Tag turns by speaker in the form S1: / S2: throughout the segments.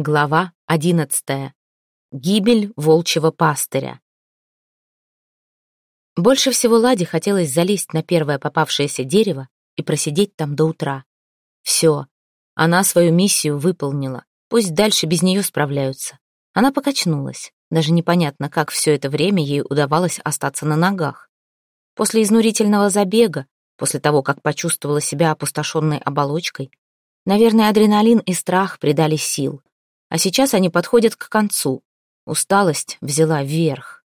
S1: Глава одиннадцатая. Гибель волчьего пастыря. Больше всего Ладе хотелось залезть на первое попавшееся дерево и просидеть там до утра. Все, она свою миссию выполнила, пусть дальше без нее справляются. Она покачнулась, даже непонятно, как все это время ей удавалось остаться на ногах. После изнурительного забега, после того, как почувствовала себя опустошенной оболочкой, наверное, адреналин и страх придали сил — а сейчас они подходят к концу. Усталость взяла вверх.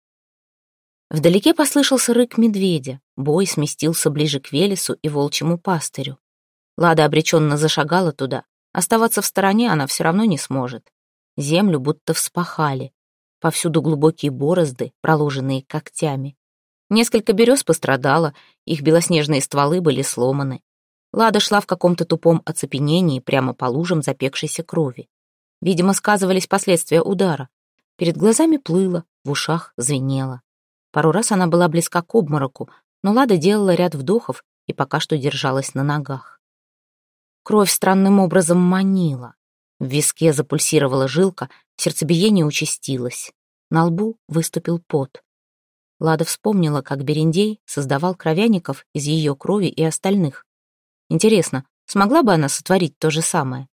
S1: Вдалеке послышался рык медведя. Бой сместился ближе к Велесу и волчьему пастырю. Лада обреченно зашагала туда. Оставаться в стороне она все равно не сможет. Землю будто вспахали. Повсюду глубокие борозды, проложенные когтями. Несколько берез пострадало, их белоснежные стволы были сломаны. Лада шла в каком-то тупом оцепенении прямо по лужам запекшейся крови. Видимо, сказывались последствия удара. Перед глазами плыло, в ушах звенело. Пару раз она была близка к обмороку, но Лада делала ряд вдохов и пока что держалась на ногах. Кровь странным образом манила. В виске запульсировала жилка, сердцебиение участилось. На лбу выступил пот. Лада вспомнила, как Берендей создавал кровяников из ее крови и остальных. Интересно, смогла бы она сотворить то же самое?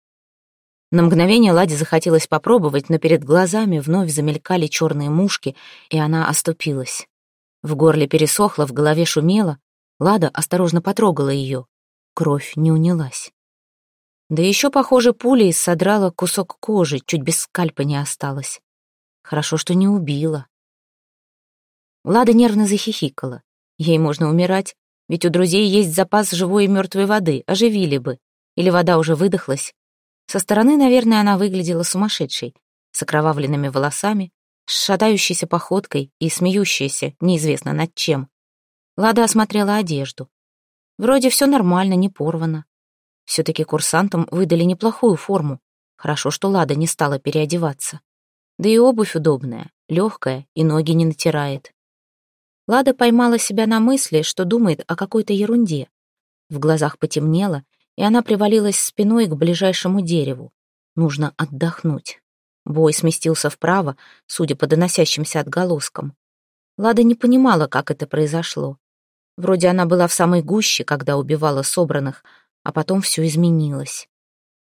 S1: На мгновение Ладе захотелось попробовать, но перед глазами вновь замелькали черные мушки, и она оступилась. В горле пересохло, в голове шумело. Лада осторожно потрогала ее. Кровь не унялась. Да еще, похоже, пулей содрала кусок кожи, чуть без скальпа не осталось. Хорошо, что не убила. Лада нервно захихикала. Ей можно умирать, ведь у друзей есть запас живой и мертвой воды, оживили бы. Или вода уже выдохлась, со стороны, наверное, она выглядела сумасшедшей, с окровавленными волосами, с шатающейся походкой и смеющейся неизвестно над чем. Лада осмотрела одежду. Вроде все нормально, не порвано. Все-таки курсантам выдали неплохую форму. Хорошо, что Лада не стала переодеваться. Да и обувь удобная, легкая и ноги не натирает. Лада поймала себя на мысли, что думает о какой-то ерунде. В глазах потемнело, и она привалилась спиной к ближайшему дереву. Нужно отдохнуть. Бой сместился вправо, судя по доносящимся отголоскам. Лада не понимала, как это произошло. Вроде она была в самой гуще, когда убивала собранных, а потом все изменилось.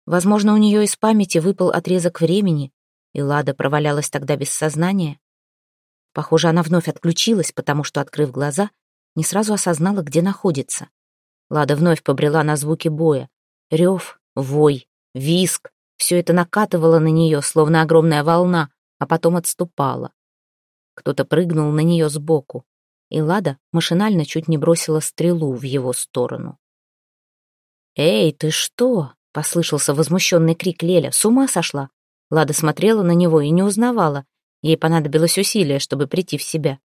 S1: Возможно, у нее из памяти выпал отрезок времени, и Лада провалялась тогда без сознания. Похоже, она вновь отключилась, потому что, открыв глаза, не сразу осознала, где находится. Лада вновь побрела на звуки боя. Рев, вой, виск — все это накатывало на нее, словно огромная волна, а потом отступало. Кто-то прыгнул на нее сбоку, и Лада машинально чуть не бросила стрелу в его сторону. «Эй, ты что?» — послышался возмущенный крик Леля. «С ума сошла?» Лада смотрела на него и не узнавала. Ей понадобилось усилие, чтобы прийти в себя.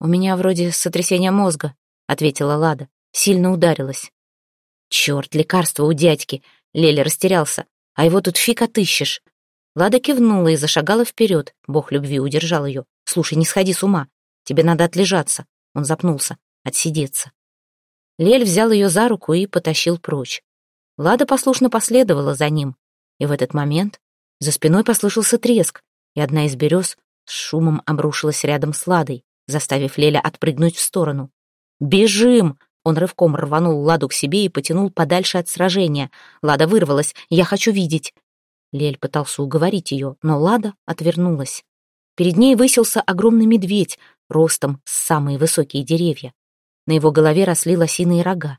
S1: «У меня вроде сотрясение мозга», — ответила Лада. Сильно ударилась. Черт, лекарство у дядьки. Леля растерялся. А его тут фиг отыщешь. Лада кивнула и зашагала вперед. Бог любви удержал ее. «Слушай, не сходи с ума. Тебе надо отлежаться». Он запнулся. «Отсидеться». Лель взял ее за руку и потащил прочь. Лада послушно последовала за ним. И в этот момент за спиной послышался треск, и одна из берез с шумом обрушилась рядом с Ладой, заставив Леля отпрыгнуть в сторону. «Бежим!» Он рывком рванул Ладу к себе и потянул подальше от сражения. Лада вырвалась. «Я хочу видеть!» Лель пытался уговорить ее, но Лада отвернулась. Перед ней высился огромный медведь, ростом с самые высокие деревья. На его голове росли лосиные рога.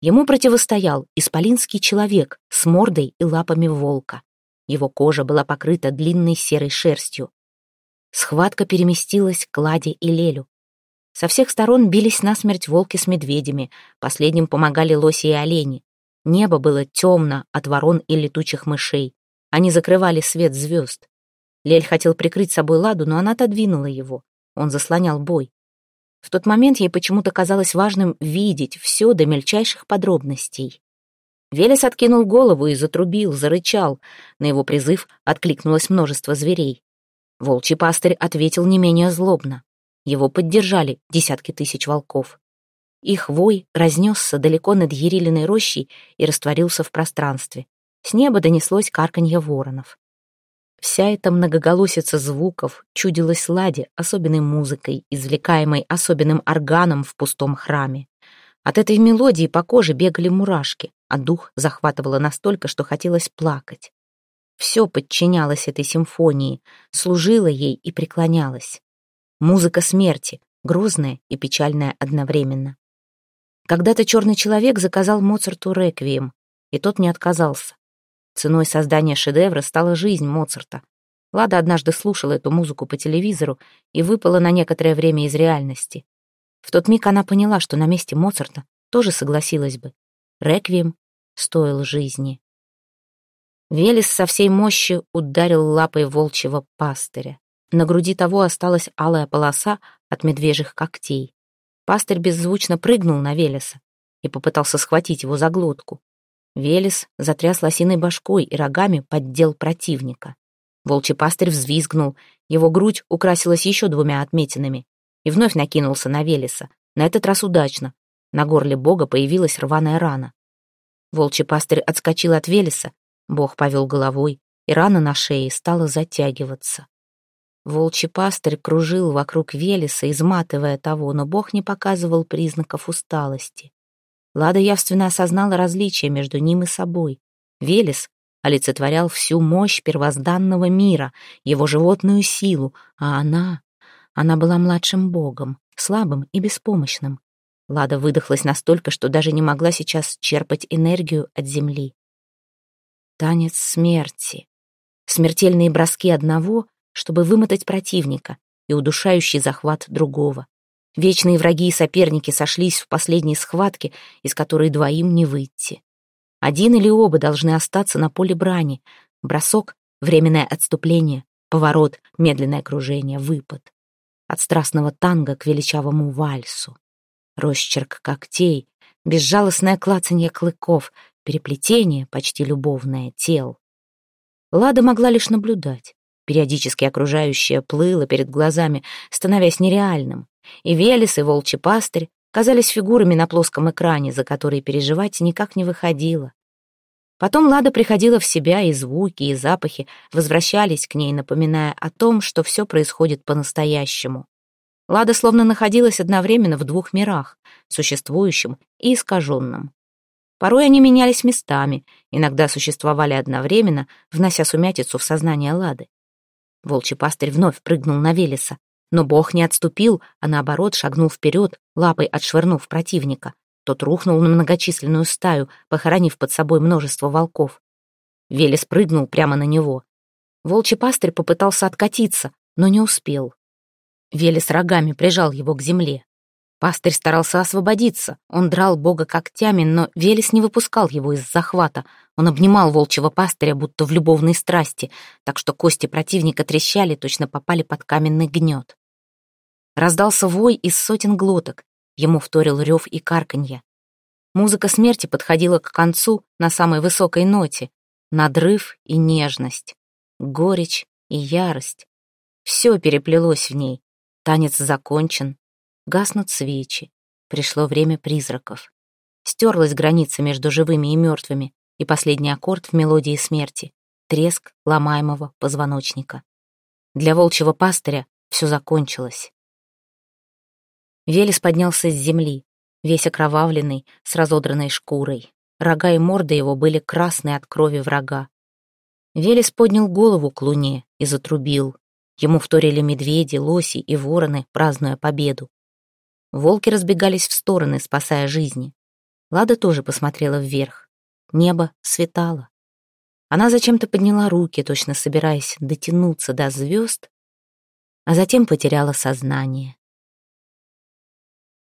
S1: Ему противостоял исполинский человек с мордой и лапами волка. Его кожа была покрыта длинной серой шерстью. Схватка переместилась к Ладе и Лелю. Со всех сторон бились насмерть волки с медведями, последним помогали лоси и олени. Небо было темно от ворон и летучих мышей. Они закрывали свет звезд. Лель хотел прикрыть собой ладу, но она отодвинула его. Он заслонял бой. В тот момент ей почему-то казалось важным видеть все до мельчайших подробностей. Велес откинул голову и затрубил, зарычал. На его призыв откликнулось множество зверей. Волчий пастырь ответил не менее злобно. Его поддержали десятки тысяч волков. Их вой разнесся далеко над Ерилиной рощей и растворился в пространстве. С неба донеслось карканье воронов. Вся эта многоголосица звуков чудилась Ладе особенной музыкой, извлекаемой особенным органом в пустом храме. От этой мелодии по коже бегали мурашки, а дух захватывало настолько, что хотелось плакать. Все подчинялось этой симфонии, служило ей и преклонялось. Музыка смерти, грозная и печальная одновременно. Когда-то черный человек заказал Моцарту реквием, и тот не отказался. Ценой создания шедевра стала жизнь Моцарта. Лада однажды слушала эту музыку по телевизору и выпала на некоторое время из реальности. В тот миг она поняла, что на месте Моцарта тоже согласилась бы. Реквием стоил жизни. Велес со всей мощи ударил лапой волчьего пастыря. На груди того осталась алая полоса от медвежьих когтей. Пастырь беззвучно прыгнул на Велеса и попытался схватить его за глотку. Велес затряс лосиной башкой и рогами поддел противника. Волчий пастырь взвизгнул, его грудь украсилась еще двумя отметинами и вновь накинулся на Велеса, на этот раз удачно. На горле бога появилась рваная рана. Волчий пастырь отскочил от Велеса, бог повел головой, и рана на шее стала затягиваться. Волчий пастырь кружил вокруг Велеса, изматывая того, но бог не показывал признаков усталости. Лада явственно осознала различие между ним и собой. Велес олицетворял всю мощь первозданного мира, его животную силу, а она... Она была младшим богом, слабым и беспомощным. Лада выдохлась настолько, что даже не могла сейчас черпать энергию от земли. Танец смерти. Смертельные броски одного, чтобы вымотать противника, и удушающий захват другого. Вечные враги и соперники сошлись в последней схватке, из которой двоим не выйти. Один или оба должны остаться на поле брани. Бросок — временное отступление, поворот, медленное кружение, выпад. От страстного танго к величавому вальсу. Росчерк когтей, безжалостное клацанье клыков, переплетение, почти любовное, тел. Лада могла лишь наблюдать. Периодически окружающее плыло перед глазами, становясь нереальным и Велес, и Волчий пастырь казались фигурами на плоском экране, за которые переживать никак не выходило. Потом Лада приходила в себя, и звуки, и запахи возвращались к ней, напоминая о том, что все происходит по-настоящему. Лада словно находилась одновременно в двух мирах, существующем и искаженном. Порой они менялись местами, иногда существовали одновременно, внося сумятицу в сознание Лады. Волчий пастырь вновь прыгнул на Велеса, но бог не отступил, а наоборот шагнул вперед, лапой отшвырнув противника. Тот рухнул на многочисленную стаю, похоронив под собой множество волков. Велес прыгнул прямо на него. Волчий пастырь попытался откатиться, но не успел. Велес рогами прижал его к земле. Пастырь старался освободиться. Он драл бога когтями, но Велес не выпускал его из захвата. Он обнимал волчьего пастыря, будто в любовной страсти, так что кости противника трещали, точно попали под каменный гнет. Раздался вой из сотен глоток. Ему вторил рев и карканье. Музыка смерти подходила к концу на самой высокой ноте. Надрыв и нежность, горечь и ярость. Все переплелось в ней. Танец закончен. Гаснут свечи. Пришло время призраков. Стерлась граница между живыми и мертвыми, и последний аккорд в мелодии смерти — треск ломаемого позвоночника. Для волчьего пастыря все закончилось. Велес поднялся с земли, весь окровавленный, с разодранной шкурой. Рога и морда его были красные от крови врага. Велес поднял голову к луне и затрубил. Ему вторили медведи, лоси и вороны, празднуя победу. Волки разбегались в стороны, спасая жизни. Лада тоже посмотрела вверх. Небо светало. Она зачем-то подняла руки, точно собираясь дотянуться до звезд, а затем потеряла сознание.